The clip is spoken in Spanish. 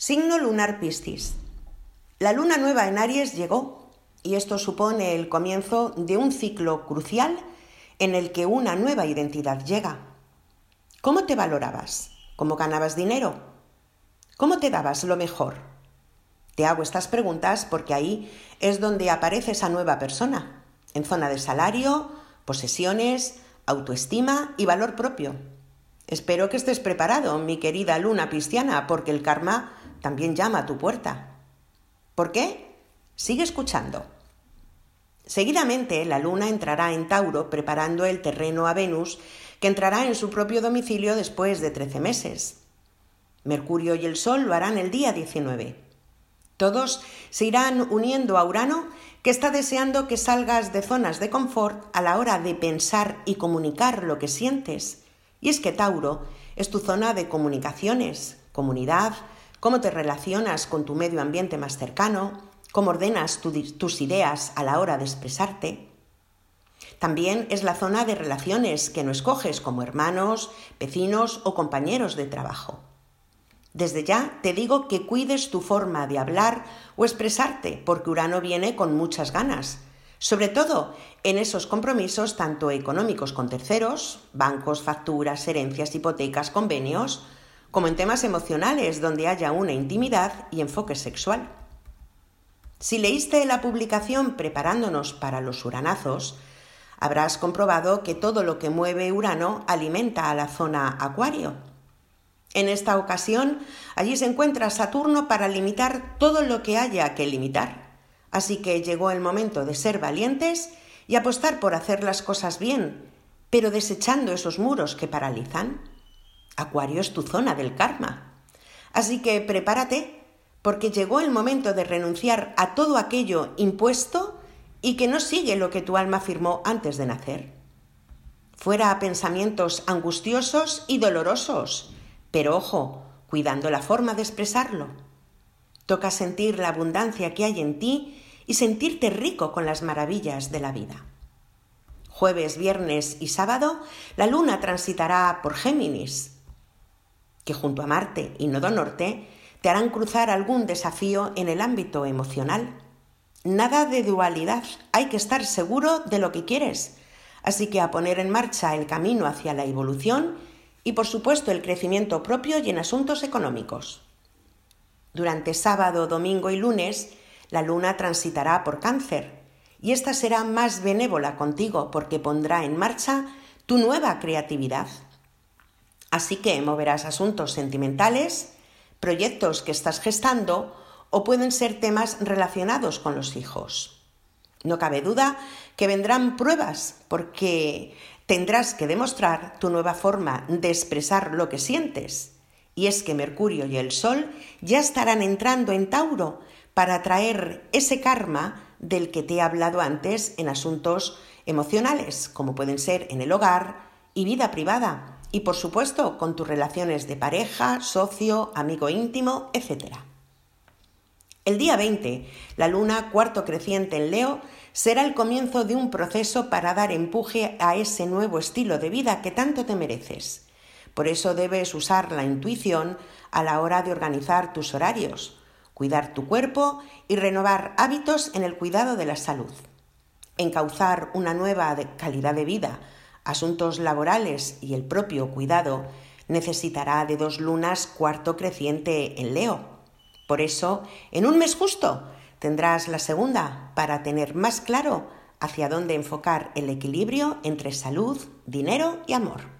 Signo lunar Piscis. La luna nueva en Aries llegó y esto supone el comienzo de un ciclo crucial en el que una nueva identidad llega. ¿Cómo te valorabas? ¿Cómo ganabas dinero? ¿Cómo te dabas lo mejor? Te hago estas preguntas porque ahí es donde aparece esa nueva persona, en zona de salario, posesiones, autoestima y valor propio. Espero que estés preparado, mi querida luna cristiana, porque el karma también llama a tu puerta. ¿Por qué? Sigue escuchando. Seguidamente la luna entrará en Tauro preparando el terreno a Venus, que entrará en su propio domicilio después de 13 meses. Mercurio y el Sol lo harán el día 19. Todos se irán uniendo a Urano, que está deseando que salgas de zonas de confort a la hora de pensar y comunicar lo que sientes. Y es que Tauro es tu zona de comunicaciones, comunidad, cómo te relacionas con tu medio ambiente más cercano, cómo ordenas tus ideas a la hora de expresarte. También es la zona de relaciones que no escoges como hermanos, vecinos o compañeros de trabajo. Desde ya te digo que cuides tu forma de hablar o expresarte, porque Urano viene con muchas ganas, sobre todo en esos compromisos tanto económicos con terceros, bancos, facturas, herencias, hipotecas, convenios, como en temas emocionales donde haya una intimidad y enfoque sexual. Si leíste la publicación preparándonos para los uranazos, habrás comprobado que todo lo que mueve Urano alimenta a la zona Acuario. En esta ocasión, allí se encuentra Saturno para limitar todo lo que haya que limitar. Así que llegó el momento de ser valientes y apostar por hacer las cosas bien, pero desechando esos muros que paralizan. Acuario es tu zona del karma. Así que prepárate, porque llegó el momento de renunciar a todo aquello impuesto y que no sigue lo que tu alma afirmó antes de nacer. Fuera a pensamientos angustiosos y dolorosos, pero ojo, cuidando la forma de expresarlo. Toca sentir la abundancia que hay en ti y sentirte rico con las maravillas de la vida. Jueves, viernes y sábado, la luna transitará por Géminis, que junto a Marte y Nodo Norte te harán cruzar algún desafío en el ámbito emocional. Nada de dualidad, hay que estar seguro de lo que quieres. Así que a poner en marcha el camino hacia la evolución y por supuesto el crecimiento propio y en asuntos económicos. Durante sábado, domingo y lunes, la luna transitará por cáncer y esta será más benévola contigo porque pondrá en marcha tu nueva creatividad. Así que moverás asuntos sentimentales, proyectos que estás gestando o pueden ser temas relacionados con los hijos. No cabe duda que vendrán pruebas porque tendrás que demostrar tu nueva forma de expresar lo que sientes. Y es que Mercurio y el Sol ya estarán entrando en Tauro para traer ese karma del que te he hablado antes en asuntos emocionales, como pueden ser en el hogar y vida privada, y por supuesto con tus relaciones de pareja, socio, amigo íntimo, etc. El día 20, la luna cuarto creciente en Leo será el comienzo de un proceso para dar empuje a ese nuevo estilo de vida que tanto te mereces. Por eso debes usar la intuición a la hora de organizar tus horarios, cuidar tu cuerpo y renovar hábitos en el cuidado de la salud. Encauzar una nueva calidad de vida asuntos laborales y el propio cuidado, necesitará de dos lunas cuarto creciente en Leo. Por eso, en un mes justo, tendrás la segunda para tener más claro hacia dónde enfocar el equilibrio entre salud, dinero y amor.